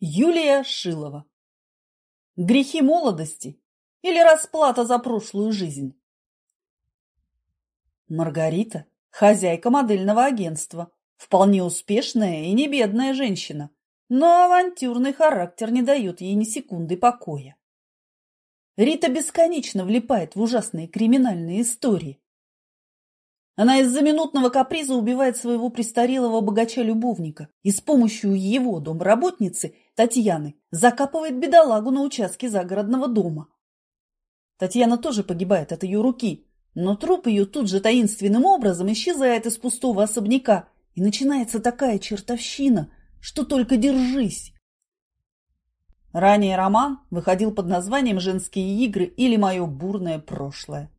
Юлия Шилова. Грехи молодости или расплата за прошлую жизнь? Маргарита – хозяйка модельного агентства, вполне успешная и не бедная женщина, но авантюрный характер не дает ей ни секунды покоя. Рита бесконечно влипает в ужасные криминальные истории, она из-за минутного каприза убивает своего престарелого богача-любовника и с помощью его домработницы Татьяны закапывает бедолагу на участке загородного дома. Татьяна тоже погибает от ее руки, но труп ее тут же таинственным образом исчезает из пустого особняка, и начинается такая чертовщина, что только держись. Ранее роман выходил под названием «Женские игры» или «Мое бурное прошлое».